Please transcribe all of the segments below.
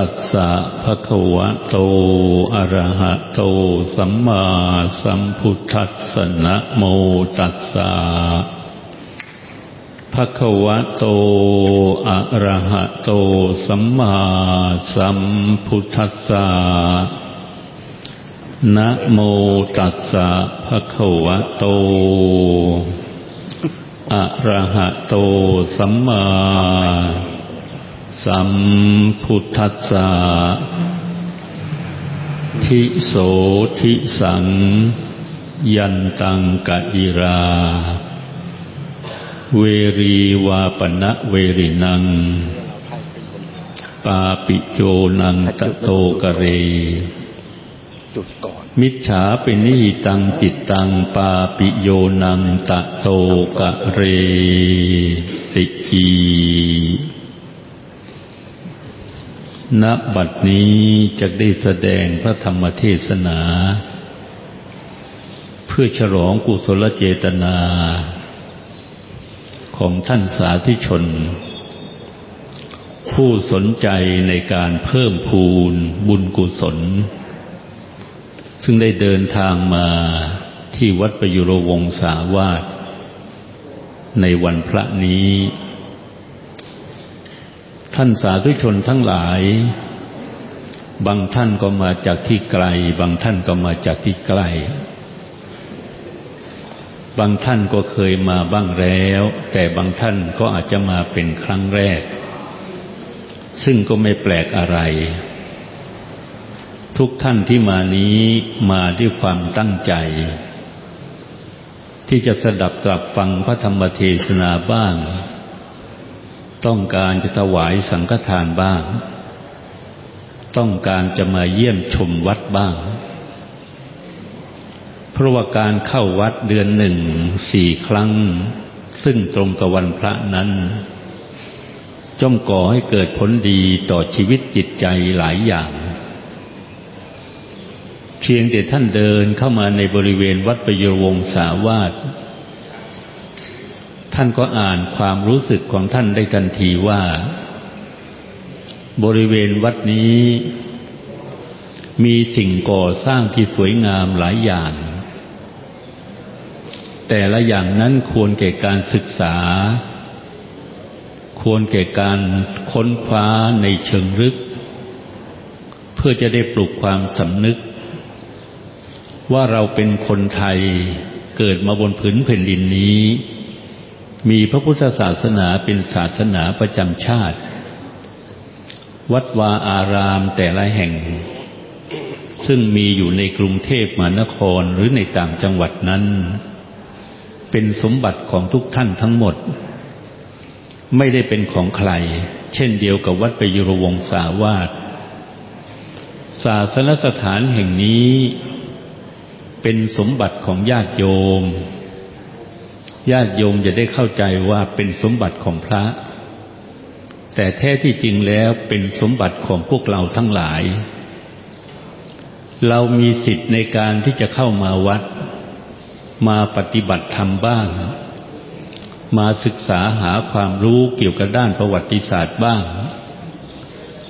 ตัสสะภะคะวะโต อะระหะโต สัมมาสัมพุทธัสสะนะโมตัสสะภะคะวะโต อะระหะโต สัมมาสัมพุทธัสสะนะโมตัสสะภะคะวะโตอะระหะโต สัมมา สัมพุทธัสสะทิโสทิสัง ยันตังกะอิรา เวรีวาปณะเวรินัง ปาปิโยนังตะโตกะเรจุดก่อนมิจฉาเป็นนิตังจิตตัง ปาปิโยนังตะโตกะเร ติกี ณบัดนี้จะได้แสดงพระธรรมเทศนา เพื่อฉลองกุศลเจตนา ของท่านสาธุชน ผู้สนใจในการเพิ่มพูนบุญกุศล ซึ่งได้เดินทางมาที่วัดประยุรวงศาวาสในวันพระนี้ ท่านสาธุชนทั้งหลาย บางท่านก็มาจากที่ไกล บางท่านก็มาจากที่ใกล้ บางท่านก็เคยมาบ้างแล้ว แต่บางท่านก็อาจจะมาเป็นครั้งแรก ซึ่งก็ไม่แปลกอะไร ทุกท่านที่มานี้มาด้วยความตั้งใจ ที่จะสดับตรับฟังพระธรรมเทศนาบ้าง ต้องการจะถวายสังฆทานบ้าง ต้องการจะมาเยี่ยมชมวัดบ้าง เพราะว่าการเข้าวัดเดือนหนึ่งสี่ครั้ง ซึ่งตรงกับวันพระนั้นจ้อมก่อให้เกิดผลดีต่อชีวิตจิตใจหลายอย่าง เพียงแต่ท่านเดินเข้ามาในบริเวณวัดประโยวงศาวาส ท่านก็อ่านความรู้สึกของท่านได้ทันทีว่า บริเวณวัดนี้ มีสิ่งก่อสร้างที่สวยงามหลายอย่าง แต่ละอย่างนั้นควรแก่การศึกษา ควรแก่การค้นคว้าในเชิงลึก เพื่อจะได้ปลุกความสำนึก ว่าเราเป็นคนไทยเกิดมาบนผืนแผ่นดินนี้ มีพระพุทธศาสนาเป็นศาสนาประจำชาติ วัดวาอารามแต่ละแห่ง ซึ่งมีอยู่ในกรุงเทพมหานครหรือในต่างจังหวัดนั้น เป็นสมบัติของทุกท่านทั้งหมด ไม่ได้เป็นของใคร เช่นเดียวกับวัดประยุรวงศาวาสศาสนสถานแห่งนี้ เป็นสมบัติของญาติโยม ญาติโยมจะได้เข้าใจว่าเป็นสมบัติของพระ แต่แท้ที่จริงแล้วเป็นสมบัติของพวกเราทั้งหลาย เรามีสิทธิ์ในการที่จะเข้ามาวัด มาปฏิบัติธรรมบ้าง มาศึกษาหาความรู้เกี่ยวกับด้านประวัติศาสตร์บ้าง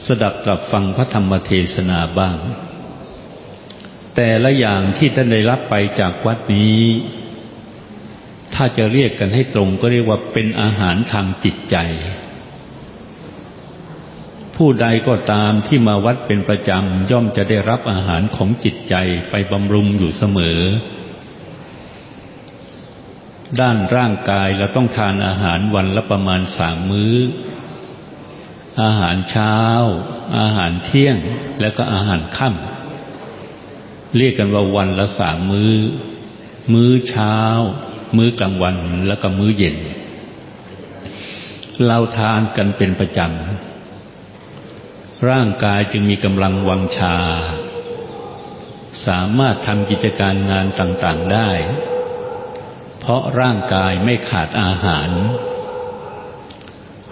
สดับตรับฟังพระธรรมเทศนาบ้าง แต่ละอย่างที่ท่านได้รับไปจากวัดนี้ ถ้าจะเรียกกันให้ตรงก็เรียกว่าเป็นอาหารทางจิตใจ ผู้ใดก็ตามที่มาวัดเป็นประจำย่อมจะได้รับอาหารของจิตใจไปบำรุงอยู่เสมอ ด้านร่างกายเราต้องทานอาหารวันละประมาณสามมื้อ อาหารเช้า อาหารเที่ยงแล้วก็อาหารค่ำเรียกกันว่าวันละสามมื้อ มื้อเช้า มื้อกลางวันแล้วก็มื้อเย็น เราทานกันเป็นประจำร่างกายจึงมีกำลังวังชา สามารถทำกิจการงานต่างๆได้ เพราะร่างกายไม่ขาดอาหาร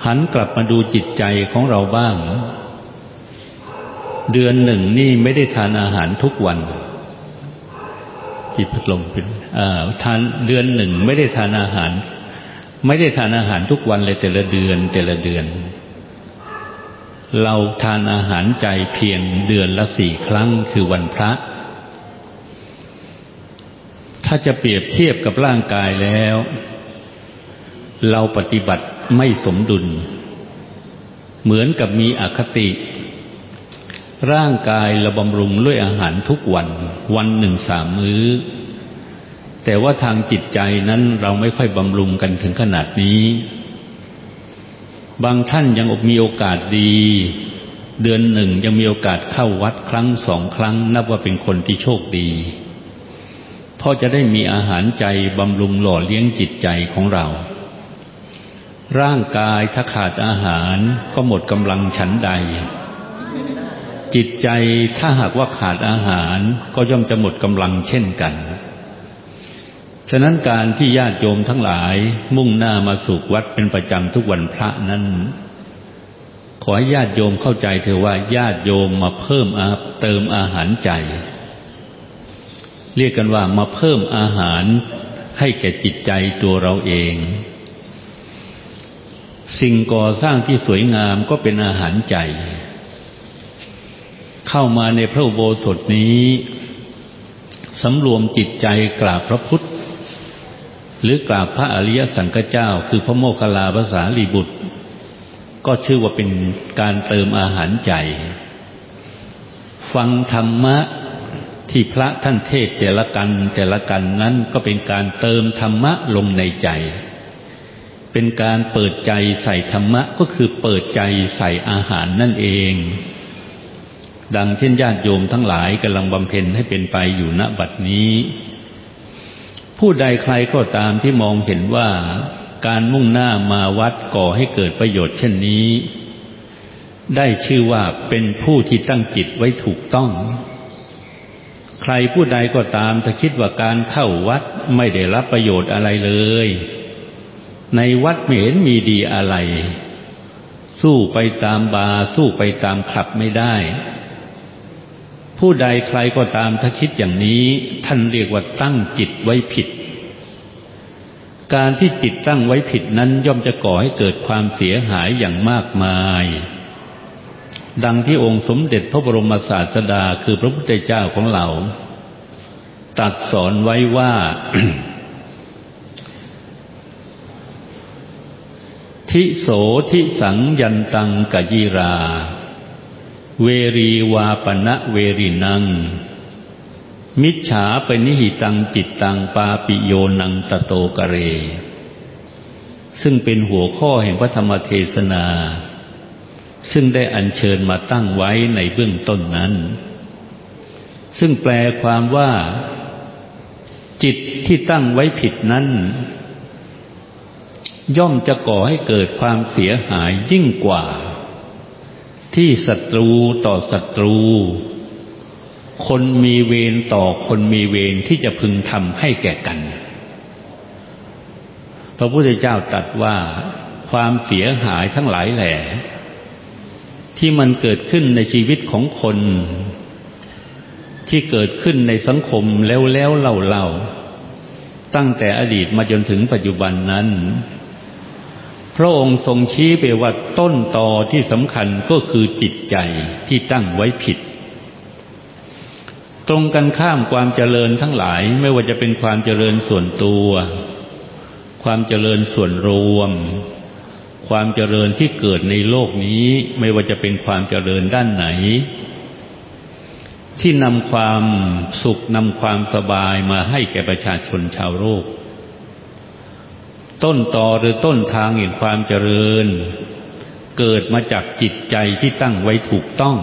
หันกลับมาดูจิตใจของเราบ้าง เดือนหนึ่งนี่ไม่ได้ทานอาหารทุกวัน ปิดพัดลมเป็นทานเดือนหนึ่งไม่ได้ทานอาหาร ไม่ได้ทานอาหารทุกวันเลยแต่ละเดือนแต่ละเดือน เราทานอาหารใจเพียงเดือนละสี่ครั้งคือวันพระ ถ้าจะเปรียบเทียบกับร่างกายแล้ว เราปฏิบัติไม่สมดุล เหมือนกับมีอคติ ร่างกายเราบำรุงด้วยอาหารทุกวัน วันหนึ่งสามมื้อ แต่ว่าทางจิตใจนั้นเราไม่ค่อยบำรุงกันถึงขนาดนี้ บางท่านยังมีโอกาสดี เดือนหนึ่งยังมีโอกาสเข้าวัดครั้งสองครั้ง นับว่าเป็นคนที่โชคดีเพราะจะได้มีอาหารใจบำรุงหล่อเลี้ยงจิตใจของเรา ร่างกายถ้าขาดอาหารก็หมดกำลังฉันใด จิตใจถ้าหากว่าขาดอาหารก็ย่อมจะหมดกำลังเช่นกัน ฉะนั้นการที่ญาติโยมทั้งหลายมุ่งหน้ามาสู่วัดเป็นประจำทุกวันพระนั้น ขอให้ญาติโยมเข้าใจเถอะว่าญาติโยมมาเพิ่มอาเติมอาหารใจ เรียกกันว่ามาเพิ่มอาหารให้แก่จิตใจตัวเราเอง สิ่งก่อสร้างที่สวยงามก็เป็นอาหารใจ เข้ามาในพระอุโบสถนี้สำรวมจิตใจกราบพระพุทธ หรือกราบพระอริยสังฆเจ้า คือพระโมคคัลลาภาษาลีบุตร ก็ชื่อว่าเป็นการเติมอาหารใจ ฟังธรรมะที่พระท่านเทศแต่ละกันแต่ละกันนั้นก็เป็นการเติมธรรมะลงในใจ เป็นการเปิดใจใส่ธรรมะก็คือเปิดใจใส่อาหารนั่นเอง ดังเช่นญาติโยมทั้งหลายกำลังบำเพ็ญให้เป็นไปอยู่ณบัดนี้ ผู้ใดใครก็ตามที่มองเห็นว่าการมุ่งหน้ามาวัดก่อให้เกิดประโยชน์เช่นนี้ ได้ชื่อว่าเป็นผู้ที่ตั้งจิตไว้ถูกต้อง ใครผู้ใดก็ตามถ้าคิดว่าการเข้าวัดไม่ได้รับประโยชน์อะไรเลย ในวัดไม่เห็นมีดีอะไร สู้ไปตามบาสู้ไปตามขับไม่ได้ ผู้ใดใครก็ตามถ้าคิดอย่างนี้ ท่านเรียกว่าตั้งจิตไว้ผิด การที่จิตตั้งไว้ผิดนั้นย่อมจะก่อให้เกิดความเสียหายอย่างมากมาย ดังที่องค์สมเด็จพระบรมศาสดาคือพระพุทธเจ้าของเราตัดสอนไว้ว่า ทิโสทิสังยันตังกยีรา เวรีวาปณะเวรินัง มิจฉาปนิหิตังจิตตังปาปิโยนังตโตกเร ซึ่งเป็นหัวข้อแห่งพระธรรมเทศนา ซึ่งได้อัญเชิญมาตั้งไว้ในเบื้องต้นนั้น ซึ่งแปลความว่า จิตที่ตั้งไว้ผิดนั้น ย่อมจะก่อให้เกิดความเสียหายยิ่งกว่า ที่ศัตรูต่อศัตรู คนมีเวรต่อคนมีเวรที่จะพึงทำให้แก่กัน พระพุทธเจ้าตรัสว่าความเสียหายทั้งหลายแหล่ที่มันเกิดขึ้นในชีวิตของคน ที่เกิดขึ้นในสังคมแล้วแล้วเล่าเล่าตั้งแต่อดีตมาจนถึงปัจจุบันนั้น พระองค์ทรงชี้ไปว่าต้นตอที่สำคัญก็คือจิตใจที่ตั้งไว้ผิด ตรงกันข้ามความเจริญทั้งหลายไม่ว่าจะเป็นความเจริญส่วนตัว ความเจริญส่วนรวม ความเจริญที่เกิดในโลกนี้ไม่ว่าจะเป็นความเจริญด้านไหน ที่นำความสุขนำความสบายมาให้แก่ประชาชนชาวโลก ต้นตอหรือต้นทางแห่งความเจริญ เกิดมาจากจิตใจที่ตั้งไว้ถูกต้อง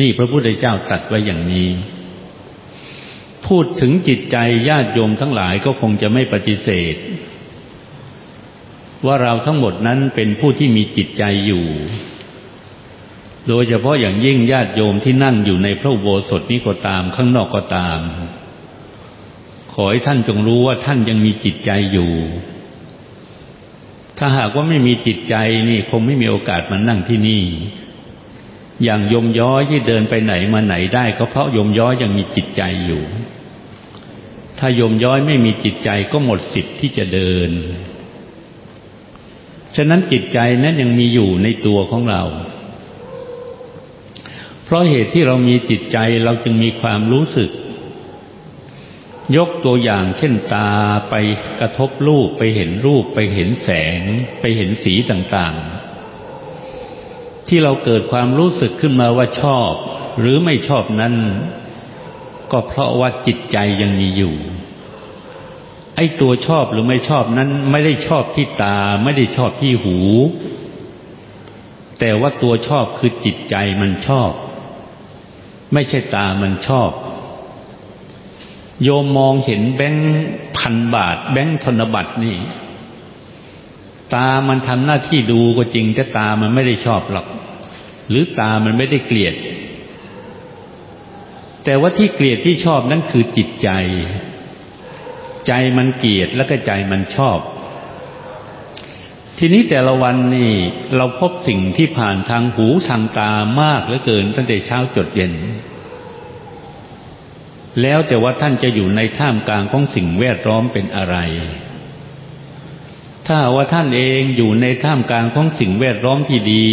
นี่พระพุทธเจ้าตัดไว้อย่างนี้ พูดถึงจิตใจญาติโยมทั้งหลายก็คงจะไม่ปฏิเสธ ว่าเราทั้งหมดนั้นเป็นผู้ที่มีจิตใจอยู่ โดยเฉพาะอย่างยิ่งญาติโยมที่นั่งอยู่ในพระโบสถนี้ก็ตามข้างนอกก็ตาม ขอให้ท่านจงรู้ว่าท่านยังมีจิตใจอยู่ ถ้าหากว่าไม่มีจิตใจนี่คงไม่มีโอกาสมานั่งที่นี่ อย่างยมย้อยที่เดินไปไหนมาไหนได้ก็เพราะยมย้อยยังมีจิตใจอยู่ ถ้ายมย้อยไม่มีจิตใจก็หมดสิทธิ์ที่จะเดินฉฉะนั้นจิตใจนั้นยังมีอยู่ในตัวของเรา เพราะเหตุที่เรามีจิตใจเราจึงมีความรู้สึก ยกตัวอย่างเช่นตาไปกระทบรูปไปเห็นรูปไปเห็นแสง ไปเห็นสีต่างๆ ที่เราเกิดความรู้สึกขึ้นมาว่าชอบ หรือไม่ชอบนั้น ก็เพราะว่าจิตใจยังมีอยู่ ไอ้ตัวชอบหรือไม่ชอบนั้น ไม่ได้ชอบที่ตาไม่ได้ชอบที่หู แต่ว่าตัวชอบคือจิตใจมันชอบ ไม่ใช่ตามันชอบ โยมมองเห็นแบงค์พันบาท แบงค์ธนบัตรนี่ ตามันทำหน้าที่ดูก็จริง แต่ตามันไม่ได้ชอบหรอก หรือตามันไม่ได้เกลียด แต่ว่าที่เกลียดที่ชอบนั่นคือจิตใจ ใจมันเกลียดแล้วก็ใจมันชอบ ทีนี้แต่ละวันนี่ เราพบสิ่งที่ผ่านทางหูทางตามากเหลือเกินตั้งแต่เช้าจดเย็น แล้วแต่ว่าท่านจะอยู่ในท่ามกลางของสิ่งแวดล้อมเป็นอะไร ถ้าว่าท่านเองอยู่ในท่ามกลางของสิ่งแวดล้อมที่ดี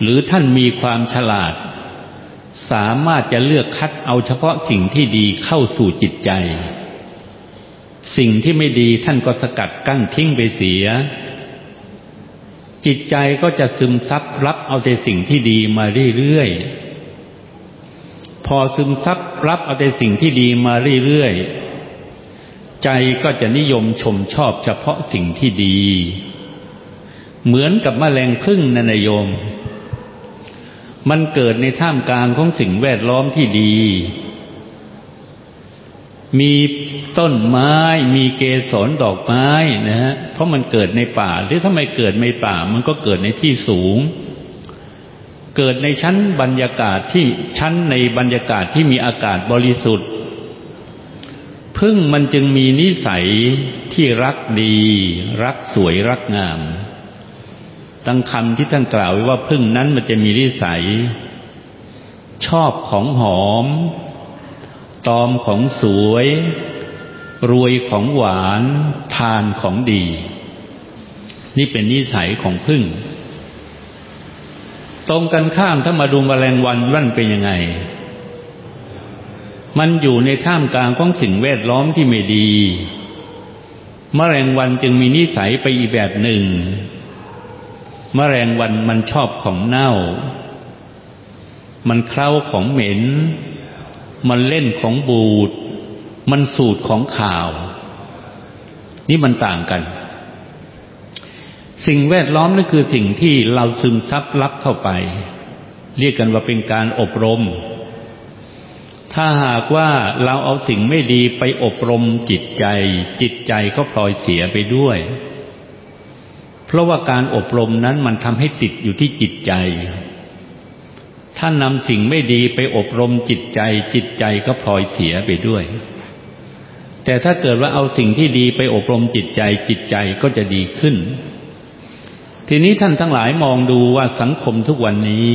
หรือท่านมีความฉลาด สามารถจะเลือกคัดเอาเฉพาะสิ่งที่ดีเข้าสู่จิตใจ สิ่งที่ไม่ดีท่านก็สกัดกั้นทิ้งไปเสีย จิตใจก็จะซึมซับรับเอาแต่สิ่งที่ดีมาเรื่อยๆ พอซึมซับรับเอาแต่สิ่งที่ดีมาเรื่อยๆ ใจก็จะนิยมชมชอบเฉพาะสิ่งที่ดี เหมือนกับมแมลงพึ่งนันโยม มันเกิดในท่ามกลางของสิ่งแวดล้อมที่ดี มีต้นไม้ มีเกสรดอกไม้นะฮะเพราะมันเกิดในป่า หรือถ้าไม่เกิดในป่า มันก็เกิดในที่สูง เกิดในชั้นบรรยากาศที่ชั้นในบรรยากาศที่มีอากาศบริสุทธิ์พึ่งมันจึงมีนิสัยที่รักดี รักสวยรักงาม ตั้งคำที่ท่านกล่าวไว้ว่าพึ่งนั้นมันจะมีนิสัย ชอบของหอม ตอมของสวย รวยของหวาน ทานของดี นี่เป็นนิสัยของพึ่ง ตรงกันข้ามถ้ามาดูมแมลงวันวันเป็นยังไง มันอยู่ในท่ามกลางของสิ่งแวดล้อมที่ไม่ดีมแมลงวันจึงมีนิสัยไปอีกแบบหนึ่งมแมลงวันมันชอบของเน่า มันเคล้าของเหม็น มันเล่นของบูด มันสูตรของข่าว นี่มันต่างกัน สิ่งแวดล้อมนั่นคือสิ่งที่เราซึมซับรับเข้าไป เรียกกันว่าเป็นการอบรม ถ้าหากว่าเราเอาสิ่งไม่ดีไปอบรมจิตใจ จิตใจก็พลอยเสียไปด้วย เพราะว่าการอบรมนั้นมันทำให้ติดอยู่ที่จิตใจ ถ้านำสิ่งไม่ดีไปอบรมจิตใจ จิตใจก็พลอยเสียไปด้วย แต่ถ้าเกิดว่าเอาสิ่งที่ดีไปอบรมจิตใจ จิตใจก็จะดีขึ้น ทีนี้ท่านทั้งหลายมองดูว่าสังคมทุกวันนี้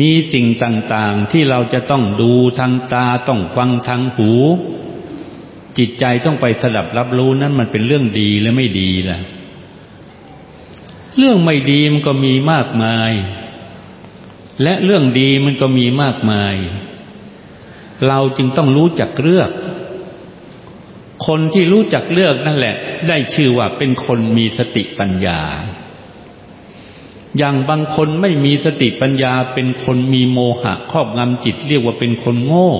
มีสิ่งต่างๆที่เราจะต้องดูทางตาต้องฟังทางหู จิตใจต้องไปสดับรับรู้นั้นมันเป็นเรื่องดีและไม่ดีล่ะ เรื่องไม่ดีมันก็มีมากมาย และเรื่องดีมันก็มีมากมาย เราจึงต้องรู้จักเลือก คนที่รู้จักเลือกนั่นแหละ ได้ชื่อว่าเป็นคนมีสติปัญญา อย่างบางคนไม่มีสติปัญญา เป็นคนมีโมหะครอบงำจิตเรียกว่าเป็นคนโง่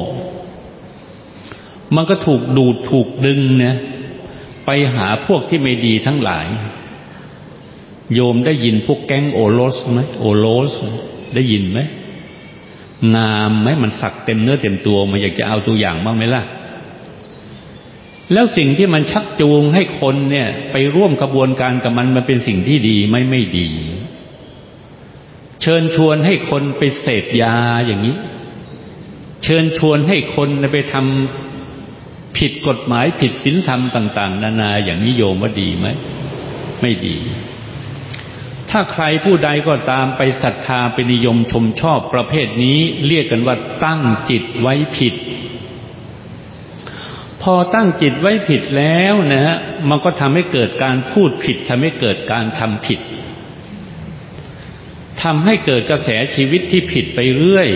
มันก็ถูกดูดถูกดึงเนี่ยไปหาพวกที่ไม่ดีทั้งหลาย โยมได้ยินพวกแก๊งโอโลสไหมโอโลส ได้ยินไหมงามไหมมันสักเต็มเนื้อเต็มตัว มันอยากจะเอาตัวอย่างบ้างไหมล่ะ แล้วสิ่งที่มันชักจูงให้คนเนี่ย ไปร่วมกระบวนการกับมันมันเป็นสิ่งที่ดีไม่ไม่ดี เชิญชวนให้คนไปเสพยาอย่างนี้ เชิญชวนให้คนไปทำผิดกฎหมายผิดศีลธรรมต่าง ๆ นานาอย่างนิยมว่าดีไหมไม่ดี ถ้าใครผู้ใดก็ตามไปศรัทธาไปนิยมชมชอบประเภทนี้ เรียกกันว่าตั้งจิตไว้ผิด พอตั้งจิตไว้ผิดแล้วนะฮะมันก็ทำให้เกิดการพูดผิดทำให้เกิดการทำผิดทำให้เกิดกระแสชีวิตที่ผิดไปเรื่อย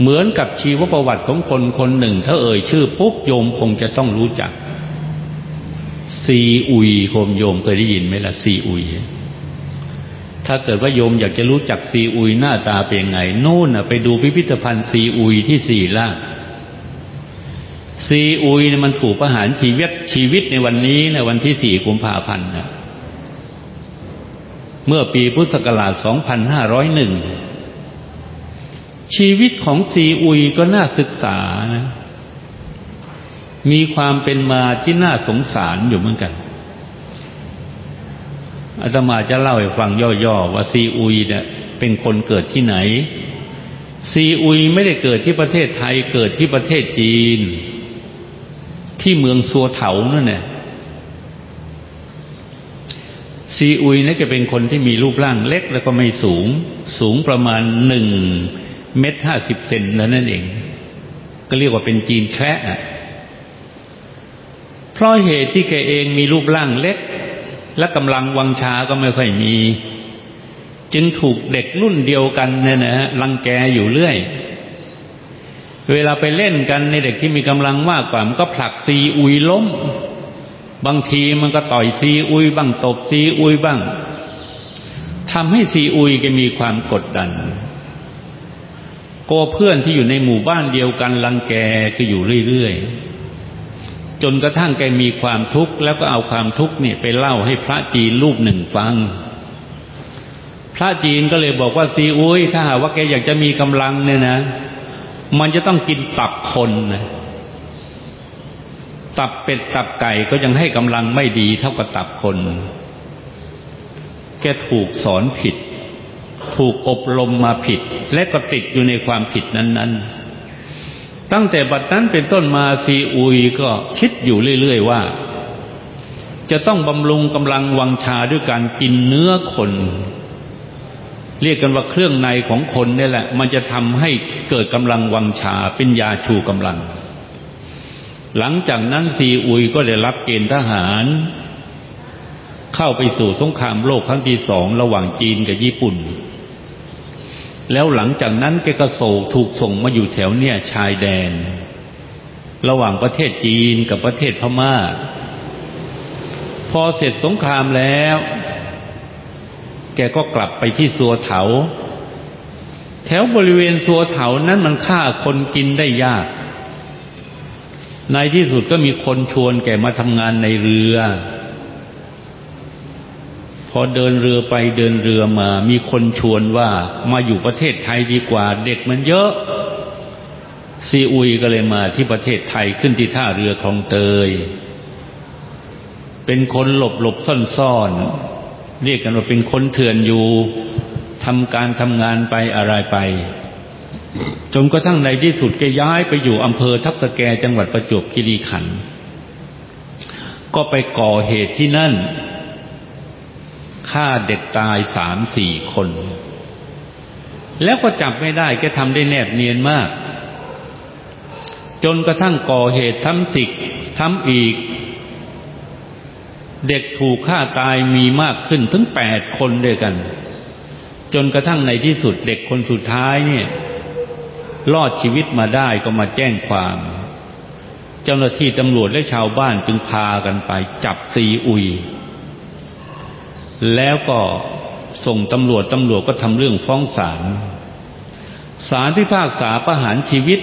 เหมือนกับชีวประวัติของคนคนหนึ่ง ถ้าเอ่ยชื่อปุ๊บโยมคงจะต้องรู้จัก ซีอุยโคมโยมเคยได้ยินไหมล่ะ ซีอุย ถ้าเกิดว่าโยมอยากจะรู้จักซีอุยหน้าตาเป็นไง โน่นไปดูพิพิธภัณฑ์ซีอุยที่สี่ล่า ซีอุยมันถูกประหารชีวิตชีวิตในวันนี้ในวันที่สี่กุมภาพันธ์เมื่อปีพุทธศักราช 2501 ชีวิตของซีอุยก็น่าศึกษานะมีความเป็นมาที่น่าสงสารอยู่เหมือนกันอาตมาจะเล่าให้ฟังย่อๆว่าซีอุยเนี่ยเป็นคนเกิดที่ไหน ซีอุยไม่ได้เกิดที่ประเทศไทยเกิดที่ประเทศจีน ที่เมืองซัวเถานั่นแหละซีอุยนี่จะเป็นคนที่มีรูปร่างเล็กแล้วก็ไม่สูง สูงประมาณหนึ่งเมตรห้าสิบเซนแล้วนั่นเอง ก็เรียกว่าเป็นจีนแคระเพราะเหตุที่แกเองมีรูปร่างเล็ก และกำลังวังชาก็ไม่ค่อยมี จึงถูกเด็กรุ่นเดียวกันเนี่ยนะฮะรังแกอยู่เรื่อย เวลาไปเล่นกันในเด็กที่มีกำลังมากกว่ามันก็ผลักซีอุยล้ม บางทีมันก็ต่อยซีอุยบ้างตบซีอุยบ้างทำให้ซีอุยแกมีความกดดันกลัวเพื่อนที่อยู่ในหมู่บ้านเดียวกันรังแกก็อยู่เรื่อยๆจนกระทั่งแกมีความทุกข์แล้วก็เอาความทุกข์เนี่ยไปเล่าให้พระจีนรูปหนึ่งฟัง พระจีนก็เลยบอกว่าซีอุยถ้าหากว่าแกอยากจะมีกำลังเนี่ยนะ มันจะต้องกินตับคนนะตับเป็ดตับไก่ก็ยังให้กำลังไม่ดีเท่ากับตับคน แกถูกสอนผิด ถูกอบรมมาผิด และก็ติดอยู่ในความผิดนั้น ๆ ตั้งแต่บัดนั้นเป็นต้นมาซีอุยก็คิดอยู่เรื่อย ๆ ว่า จะต้องบำรุงกำลังวังชาด้วยการกินเนื้อคน เรียกกันว่าเครื่องในของคนนี่แหละ มันจะทำให้เกิดกำลังวังชาเป็นยาชูกำลัง หลังจากนั้นซีอุยก็ได้รับเกณฑ์ทหาร เข้าไปสู่สงครามโลกครั้งที่สองระหว่างจีนกับญี่ปุ่น แล้วหลังจากนั้นแกก็โศกถูกส่งมาอยู่แถวเนี่ยชายแดน ระหว่างประเทศจีนกับประเทศพมา่า พอเสร็จสงครามแล้ว แกก็กลับไปที่สัวเถา แถวบริเวณสัวเถานั้นมันฆ่าคนกินได้ยาก ในที่สุดก็มีคนชวนแกมาทำงานในเรือ พอเดินเรือไปเดินเรือมา มีคนชวนว่ามาอยู่ประเทศไทยดีกว่า เด็กมันเยอะ ซีอุยก็เลยมาที่ประเทศไทยขึ้นที่ท่าเรือคลองเตยเป็นคนหลบหลบซ่อนซ่อน เรียกกันว่าเป็นคนเถื่อนอยู่ทำการทำงานไปอะไรไป จนกระทั่งในที่สุดแกย้ายไปอยู่อำเภอทับสแกจังหวัดประจวบคีรีขันธ์ก็ไปก่อเหตุที่นั่นฆ่าเด็กตายสามสี่คน แล้วก็จับไม่ได้แกทำได้แนบเนียนมาก จนกระทั่งก่อเหตุซ้ำสิกซ้ำอีก เด็กถูกฆ่าตายมีมากขึ้นถึงแปดคนด้วยกัน จนกระทั่งในที่สุดเด็กคนสุดท้ายเนี่ย รอดชีวิตมาได้ก็มาแจ้งความ เจ้าหน้าที่ตำรวจและชาวบ้านจึงพากันไปจับซีอุย แล้วก็ส่งตำรวจตำรวจก็ทำเรื่องฟ้องศาลศาลพิพากษาประหารชีวิต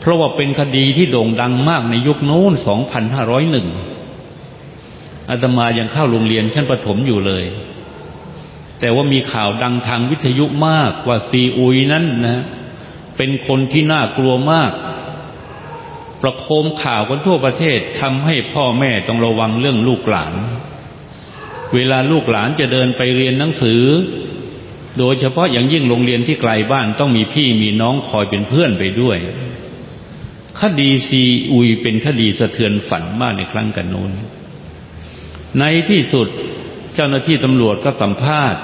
เพราะว่าเป็นคดีที่โด่งดังมากในยุคโน้น 2501 อาตมายังเข้าโรงเรียนชั้นประถมอยู่เลย แต่ว่ามีข่าวดังทางวิทยุมากว่าซีอุยนั้นนะเป็นคนที่น่ากลัวมาก ประโคมข่าวกันทั่วประเทศทำให้พ่อแม่ต้องระวังเรื่องลูกหลาน เวลาลูกหลานจะเดินไปเรียนหนังสือ โดยเฉพาะอย่างยิ่งโรงเรียนที่ไกลบ้านต้องมีพี่มีน้องคอยเป็นเพื่อนไปด้วยคดีซีอุยเป็นคดีสะเทือนฝันมากในครั้งกันโน้น ในที่สุดเจ้าหน้าที่ตำรวจก็สัมภาษณ์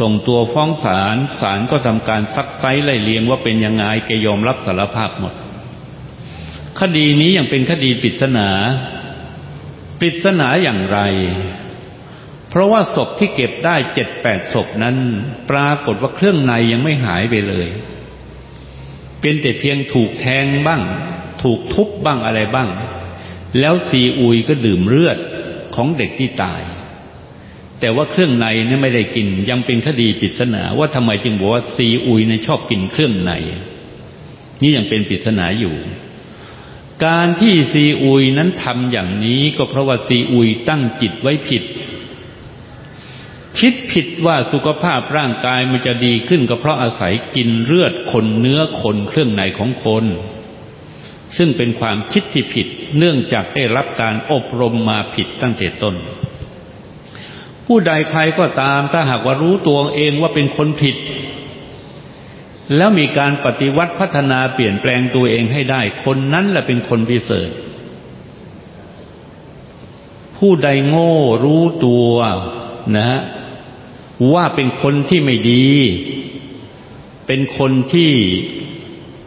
ส่งตัวฟ้องศาลศาลก็ทำการซักไซไล่เลียงว่าเป็นยังไงแกยอมรับสารภาพหมด คดีนี้ยังเป็นคดีปริศนาปริศนาอย่างไร เพราะว่าศพที่เก็บได้เจ็ดแปดศพนั้น ปรากฏว่าเครื่องในยังไม่หายไปเลย เป็นแต่เพียงถูกแทงบ้าง ถูกทุบบ้างอะไรบ้าง แล้วซีอุยก็ดื่มเลือด ของเด็กที่ตาย แต่ว่าเครื่องในนี่ไม่ได้กิน ยังเป็นคดีปริศนาว่าทำไมจึงบอกว่าซีอุยเนี่ยชอบกินเครื่องใน นี่ยังเป็นปริศนาอยู่ การที่ซีอุยนั้นทำอย่างนี้ก็เพราะว่าซีอุยตั้งจิตไว้ผิด คิดผิดว่าสุขภาพร่างกายมันจะดีขึ้น ก็เพราะอาศัยกินเลือดคนเนื้อคนเครื่องในของคน ซึ่งเป็นความคิดที่ผิดเนื่องจากได้รับการอบรมมาผิดตั้งแต่ต้น ผู้ใดใครก็ตามถ้าหากว่ารู้ตัวเองว่าเป็นคนผิด แล้วมีการปฏิวัติพัฒนาเปลี่ยนแปลงตัวเองให้ได้ คนนั้นแหละเป็นคนพิเศษผู้ใดโง่รู้ตัวนะฮะว่าเป็นคนที่ไม่ดี เป็นคนที่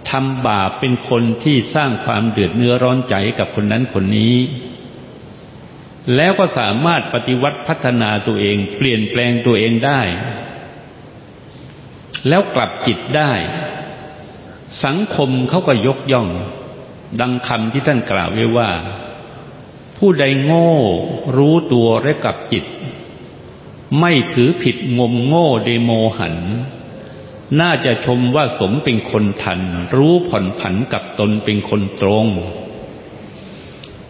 ทำบาปเป็นคนที่สร้างความเดือดเนื้อร้อนใจกับคนนั้นคนนี้ แล้วก็สามารถปฏิวัติพัฒนาตัวเองเปลี่ยนแปลงตัวเองได้ แล้วกลับจิตได้ สังคมเขาก็ยกย่อง ดังคำที่ท่านกล่าวไว้ว่า ผู้ใดโง่รู้ตัวและกลับจิต ไม่ถือผิดงมโง่เดโมหัน น่าจะชมว่าสมเป็นคนทัน รู้ผ่อนผันกับตนเป็นคนตรง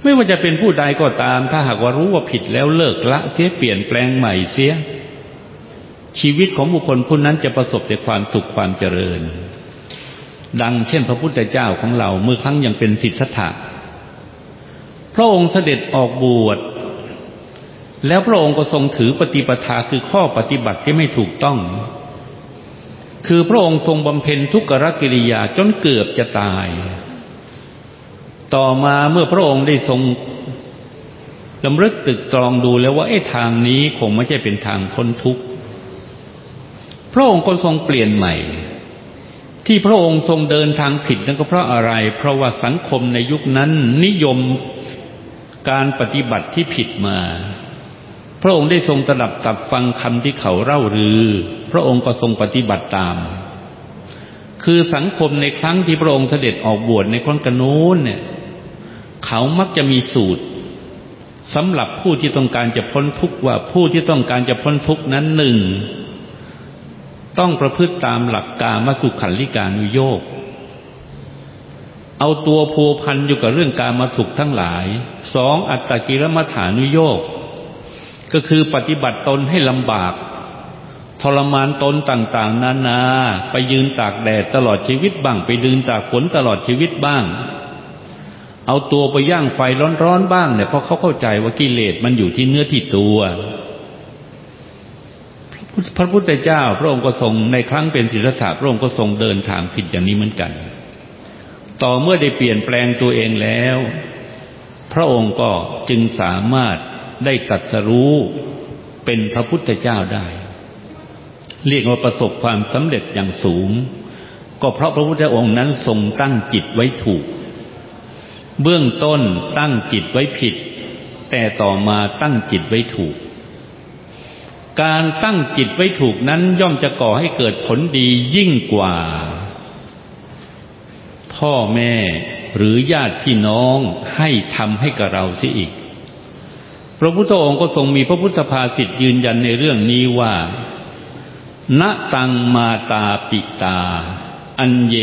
ไม่ว่าจะเป็นผู้ใดก็ตาม ถ้าหากว่ารู้ว่าผิดแล้วเลิกละเสียเปลี่ยนแปลงใหม่เสีย ชีวิตของบุคคลผู้นั้นจะประสบแต่ความสุขความเจริญ ดังเช่นพระพุทธเจ้าของเราเมื่อครั้งยังเป็นสิทธัตถะพระองค์เสด็จออกบวชแล้วพระองค์ก็ทรงถือปฏิปทาคือข้อปฏิบัติที่ไม่ถูกต้อง คือพระองค์ทรงบำเพ็ญทุกขกิริยาจนเกือบจะตาย ต่อมาเมื่อพระองค์ได้ทรงลำลึกตึกตรองดูแล้วว่าไอ้ทางนี้คงไม่ใช่เป็นทางพ้นทุกข์ พระองค์ก็ทรงเปลี่ยนใหม่ ที่พระองค์ทรงเดินทางผิดนั่นก็เพราะอะไร เพราะว่าสังคมในยุคนั้นนิยมการปฏิบัติที่ผิดมา พระองค์ได้ทรงตรับตับฟังคำที่เขาเล่ารือ พระองค์ก็ทรงปฏิบัติตาม คือสังคมในครั้งที่พระองค์เสด็จออกบวชในครั้งกนูนเนี่ย เขามักจะมีสูตรสำหรับผู้ที่ต้องการจะพ้นทุกข์ว่าผู้ที่ต้องการจะพ้นทุกข์นั้นหนึ่ง ต้องประพฤติตามหลักการมาสุขันลิการุโยกเอาตัวพัวพันอยู่กับเรื่องการมาสุขทั้งหลายสองอัตตกิรมัฐานุโยก ก็คือปฏิบัติตนให้ลำบาก ทรมานตนต่างๆ นานา ไปยืนตากแดดตลอดชีวิตบ้าง ไปดืนจากฝนตลอดชีวิตบ้าง เอาตัวไปย่างไฟร้อนๆบ้างเนี่ยเพราะเขาเข้าใจว่ากิเลสมันอยู่ที่เนื้อที่ตัวพระพุทธเจ้า พระองค์ก็ทรงในครั้งเป็นศิลศาสตร์พระองค์ก็ทรงเดินทางผิดอย่างนี้เหมือนกัน ต่อเมื่อได้เปลี่ยนแปลงตัวเองแล้ว พระองค์ก็จึงสามารถ ได้ตัดสรู้เป็นพระพุทธเจ้าได้ เรียกว่าประสบความสำเร็จอย่างสูง ก็เพราะพระพุทธองค์นั้นทรงตั้งจิตไว้ถูก เบื้องต้นตั้งจิตไว้ผิด แต่ต่อมาตั้งจิตไว้ถูก การตั้งจิตไว้ถูกนั้นย่อมจะก่อให้เกิดผลดียิ่งกว่า พ่อแม่หรือญาติพี่น้องให้ทำให้กับเราเสียอีก พระพุทธองค์ก็ทรงมีพระพุทธภาษิตยืนยันในเรื่องนี้ว่าณตังมาตาปิตา อันเย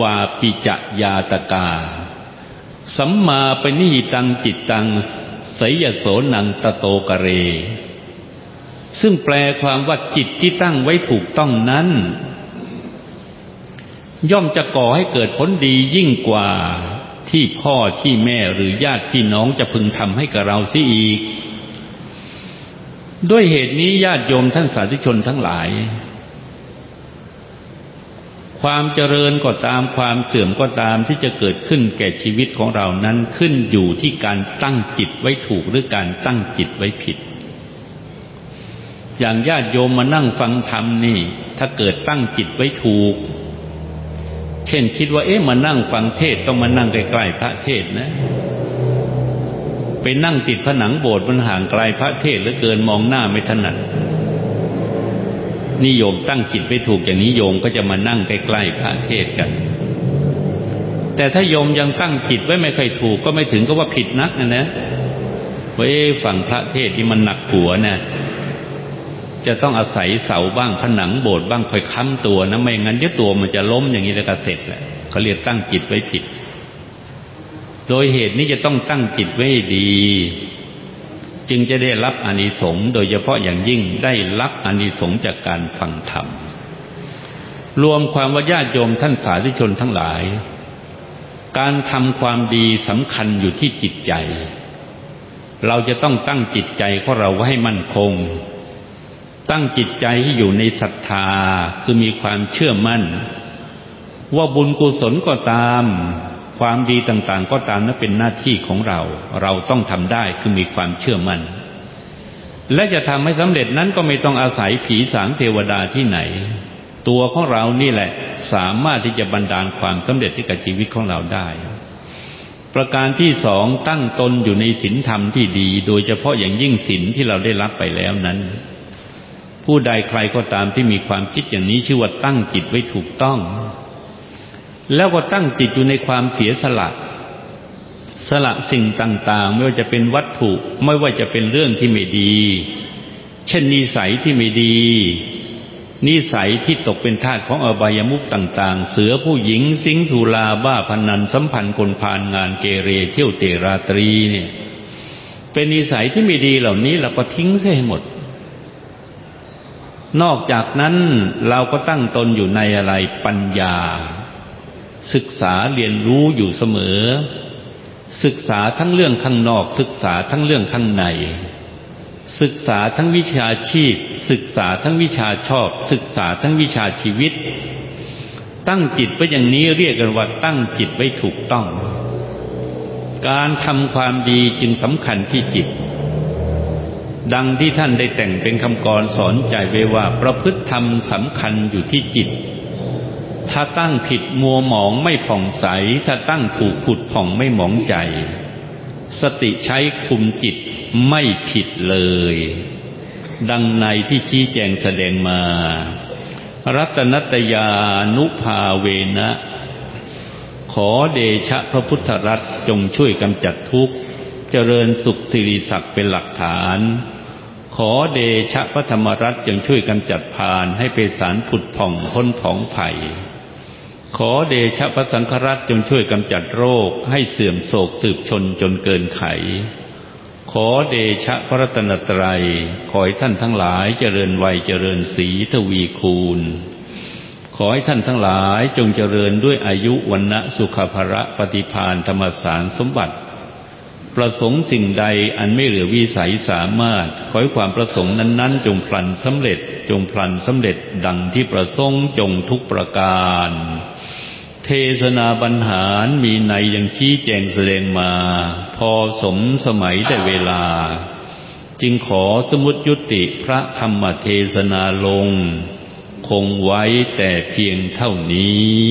วาปิจยาตกา สัมมาปณิตังจิตตังสยโสนังตโตกเร ซึ่งแปลความว่าจิตที่ตั้งไว้ถูกต้องนั้น ย่อมจะก่อให้เกิดผลดียิ่งกว่า ที่พ่อที่แม่หรือญาติพี่น้องจะพึงทำให้กับเราเสียอีก ด้วยเหตุนี้ญาติโยมท่านสาธุชนทั้งหลาย ความเจริญก็ตามความเสื่อมก็ตามที่จะเกิดขึ้นแก่ชีวิตของเรานั้นขึ้นอยู่ที่การตั้งจิตไว้ถูกหรือการตั้งจิตไว้ผิด อย่างญาติโยมมานั่งฟังธรรมนี่ ถ้าเกิดตั้งจิตไว้ถูก เช่นคิดว่า เอ๊ะมานั่งฟังเทศต้องมานั่งใกล้ๆพระเทศนะ ไปนั่งติดผนังโบสถ์มันห่างไกลพระเทศเหลือเกินมองหน้าไม่ถนัดนิยมตั้งจิตไปถูกอย่างนี้โยมก็จะมานั่งใกล้ๆพระเทศกัน แต่ถ้าโยมยังตั้งจิตไว้ไม่ค่อยถูกก็ไม่ถึงก็ว่าผิดนักนะนะเว้ฝั่งพระเทศที่มันหนักหัวนะ จะต้องอาศัยเสาบ้างผนังโบสถ์บ้างคอยค้ำตัวนะไม่งั้นเดี๋ยวตัวมันจะล้มอย่างนี้แล้วก็เสร็จแหละเขาเรียกตั้งจิตไว้ผิด โดยเหตุนี้จะต้องตั้งจิตไว้ดี จึงจะได้รับอานิสงส์โดยเฉพาะอย่างยิ่งได้รับอานิสงส์จากการฟังธรรมรวมความว่าญาติโยมท่านสาธุชนทั้งหลาย การทำความดีสำคัญอยู่ที่จิตใจ เราจะต้องตั้งจิตใจของเราไว้ให้มั่นคง ตั้งจิตใจให้อยู่ในศรัทธาคือมีความเชื่อมั่น ว่าบุญกุศลก็ตาม ความดีต่างๆ ก็ตามนั้นเป็นหน้าที่ของเรา เราต้องทำได้คือมีความเชื่อมัน่น และจะทำให้สำเร็จนั้นก็ไม่ต้องอาศัยผีสางเทวดาที่ไหน ตัวของเรานี่แหละสามารถที่จะบันดาลความสำเร็จที่กับชีวิตของเราได้ ประการที่สองตั้งตนอยู่ในศีลธรรมที่ดี โดยเฉพาะอย่างยิ่งศีลที่เราได้รับไปแล้วนั้น ผู้ใดใครก็ตามที่มีความคิดอย่างนี้ชื่อว่าตั้งจิตไว้ถูกต้อง แล้วก็ตั้งจิตอยู่ในความเสียสละ สละสิ่งต่างๆ ไม่ว่าจะเป็นวัตถุ ไม่ว่าจะเป็นเรื่องที่ไม่ดี เช่นนิสัยที่ไม่ดี นิสัยที่ตกเป็นทาสของอบายมุกต่าง ๆ เสือผู้หญิง สิงสุลาบ้าพนันสัมพันธ์คนพานงานเกเรเที่ยวเตราตรีเนี่ย เป็นนิสัยที่ไม่ดีเหล่านี้เราก็ทิ้งเสียให้หมด นอกจากนั้นเราก็ตั้งตนอยู่ในอะไรปัญญา ศึกษาเรียนรู้อยู่เสมอ ศึกษาทั้งเรื่องข้างนอก ศึกษาทั้งเรื่องข้างใน ศึกษาทั้งวิชาชีพ ศึกษาทั้งวิชาชอบ ศึกษาทั้งวิชาชีวิต ตั้งจิตไว้อย่างนี้เรียกกันว่าตั้งจิตไว้ถูกต้อง การทำความดีจึงสำคัญที่จิต ดังที่ท่านได้แต่งเป็นคำกรสอนใจไว้ว่า ประพฤติธรรมสำคัญอยู่ที่จิต ถ้าตั้งผิดมัวหมองไม่ผ่องใส ถ้าตั้งถูกขุดผ่องไม่หมองใจ สติใช้คุมจิตไม่ผิดเลย ดังในที่ชี้แจงแสดงมา รัตนัตยานุภาเวนะ ขอเดชะพระพุทธรัตจงช่วยกำจัดทุกข์ เจริญสุขสิริศักดิ์เป็นหลักฐาน ขอเดชะพระธรรมรัตจงช่วยกำจัดพานให้เปสารผุดผ่องพ้นผองไผ่ขอเดชะพระสังฆรัตจงช่วยกำจัดโรคให้เสื่อมโศกสืบชนจนเกินไข ขอเดชะพระรัตนตรัย ขอให้ท่านทั้งหลายเจริญวัยเจริญสีทวีคูณ ขอให้ท่านทั้งหลายจงเจริญด้วยอายุวันณะสุขภระปฏิพานธรรมสารสมบัติ ประสงค์สิ่งใดอันไม่เหลือวิสัยสามารถ ขอให้ความประสงค์นั้น ๆ จงพลันสำเร็จ จงพลันสำเร็จดังที่ประสงค์จงทุกประการ เทศนาบรรหารมีในยังชี้แจงแสดงมา พอสมสมัยแต่เวลา จึงขอสมุดยุติพระธรรมเทศนาลง คงไว้แต่เพียงเท่านี้